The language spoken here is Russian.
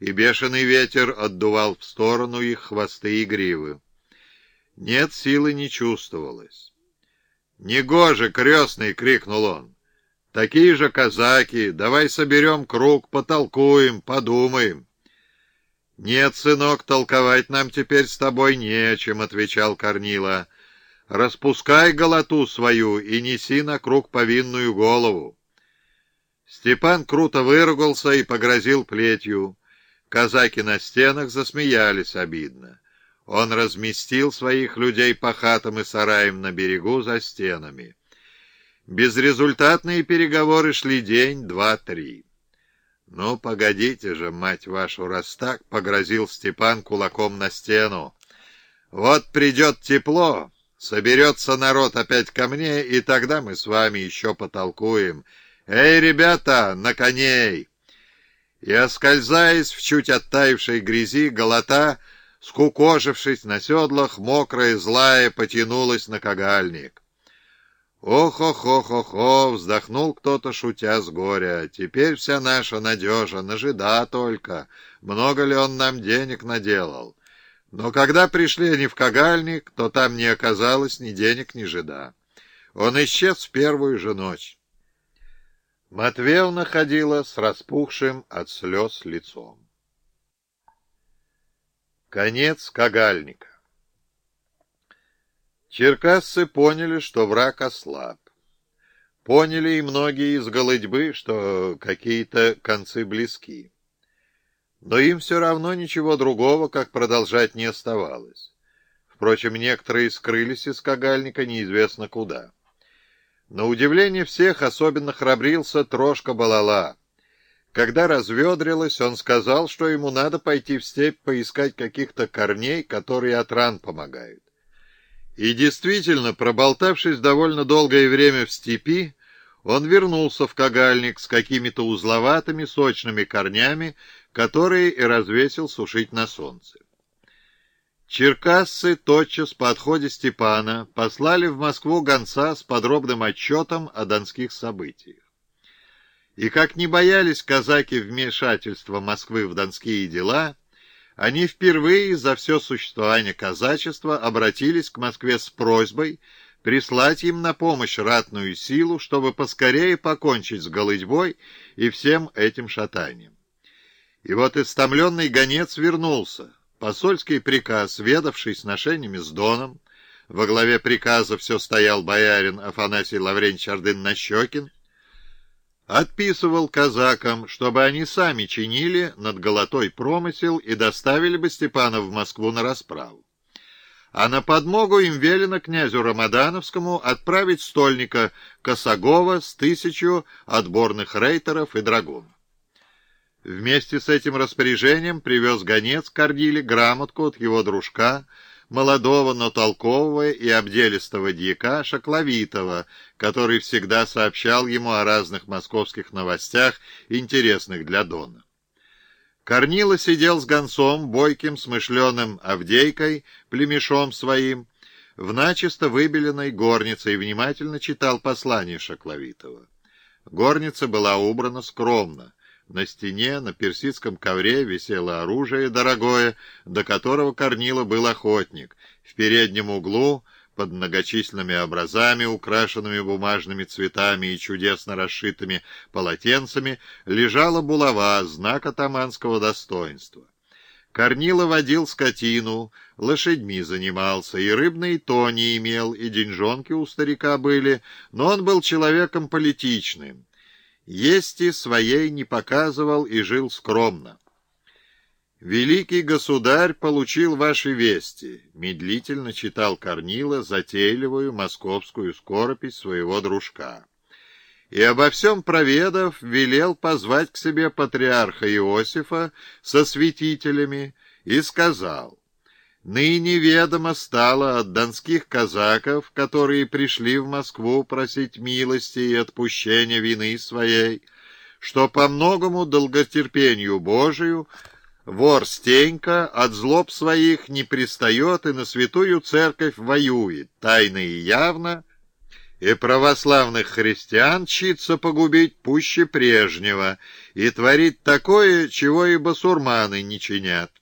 и бешеный ветер отдувал в сторону их хвосты и гривы. Нет, силы не чувствовалось. «Негоже, крестный!» — крикнул он. «Такие же казаки! Давай соберем круг, потолкуем, подумаем!» «Нет, сынок, толковать нам теперь с тобой нечем», — отвечал Корнила. «Распускай голоту свою и неси на круг повинную голову». Степан круто выругался и погрозил плетью. Казаки на стенах засмеялись обидно. Он разместил своих людей по хатам и сараям на берегу за стенами. Безрезультатные переговоры шли день, два, три. «Ну, погодите же, мать вашу, раз так!» — погрозил Степан кулаком на стену. «Вот придет тепло, соберется народ опять ко мне, и тогда мы с вами еще потолкуем. Эй, ребята, на коней!» И, оскользаясь в чуть оттаившей грязи, голота, скукожившись на седлах, мокрая злая потянулась на кагальник. «Ох-ох-ох-ох-ох!» — вздохнул кто-то, шутя с горя. «Теперь вся наша надежа на жида только. Много ли он нам денег наделал?» Но когда пришли они в Кагальник, то там не оказалось ни денег, ни жида. Он исчез в первую же ночь. Матвеевна ходила с распухшим от слез лицом. Конец Кагальника Черкассы поняли, что враг ослаб. Поняли и многие из голодьбы, что какие-то концы близки. Но им все равно ничего другого, как продолжать не оставалось. Впрочем, некоторые скрылись из Кагальника неизвестно куда. На удивление всех особенно храбрился Трошка Балала. Когда разведрилось, он сказал, что ему надо пойти в степь поискать каких-то корней, которые от ран помогают. И действительно, проболтавшись довольно долгое время в степи, он вернулся в кагальник с какими-то узловатыми сочными корнями, которые и развесил сушить на солнце. Черкассы тотчас по отходе Степана послали в Москву гонца с подробным отчетом о донских событиях. И как не боялись казаки вмешательства Москвы в донские дела, они впервые за все существование казачества обратились к Москве с просьбой прислать им на помощь ратную силу, чтобы поскорее покончить с голыдьбой и всем этим шатанием. И вот истомленный гонец вернулся. Посольский приказ, ведавший сношениями с Доном, во главе приказа все стоял боярин Афанасий Лаврентьевич Ордын-Нащекин, отписывал казакам, чтобы они сами чинили над голотой промысел и доставили бы Степана в Москву на расправу. А на подмогу им велено князю Рамадановскому отправить стольника Косогова с тысячу отборных рейтеров и драгун. Вместе с этим распоряжением привез гонец Кордиле грамотку от его дружка, молодого, но толкового и обделистого дьяка Шакловитова, который всегда сообщал ему о разных московских новостях, интересных для Дона. Корнила сидел с гонцом, бойким, смышленым Авдейкой, племешом своим, в начисто выбеленной горнице и внимательно читал послание Шакловитова. Горница была убрана скромно. На стене, на персидском ковре висело оружие дорогое, до которого Корнила был охотник. В переднем углу, под многочисленными образами, украшенными бумажными цветами и чудесно расшитыми полотенцами, лежала булава, знак атаманского достоинства. Корнила водил скотину, лошадьми занимался, и рыбной то не имел, и деньжонки у старика были, но он был человеком политичным Ести своей не показывал и жил скромно. «Великий государь получил ваши вести», — медлительно читал Корнила затейливую московскую скоропись своего дружка. И обо всем проведав, велел позвать к себе патриарха Иосифа со святителями и сказал, Ныне ведомо стало от донских казаков, которые пришли в Москву просить милости и отпущения вины своей, что по многому долготерпению Божию вор Стенька от злоб своих не пристает и на святую церковь воюет, тайно и явно, и православных христиан чится погубить пуще прежнего, и творить такое, чего и басурманы не чинят.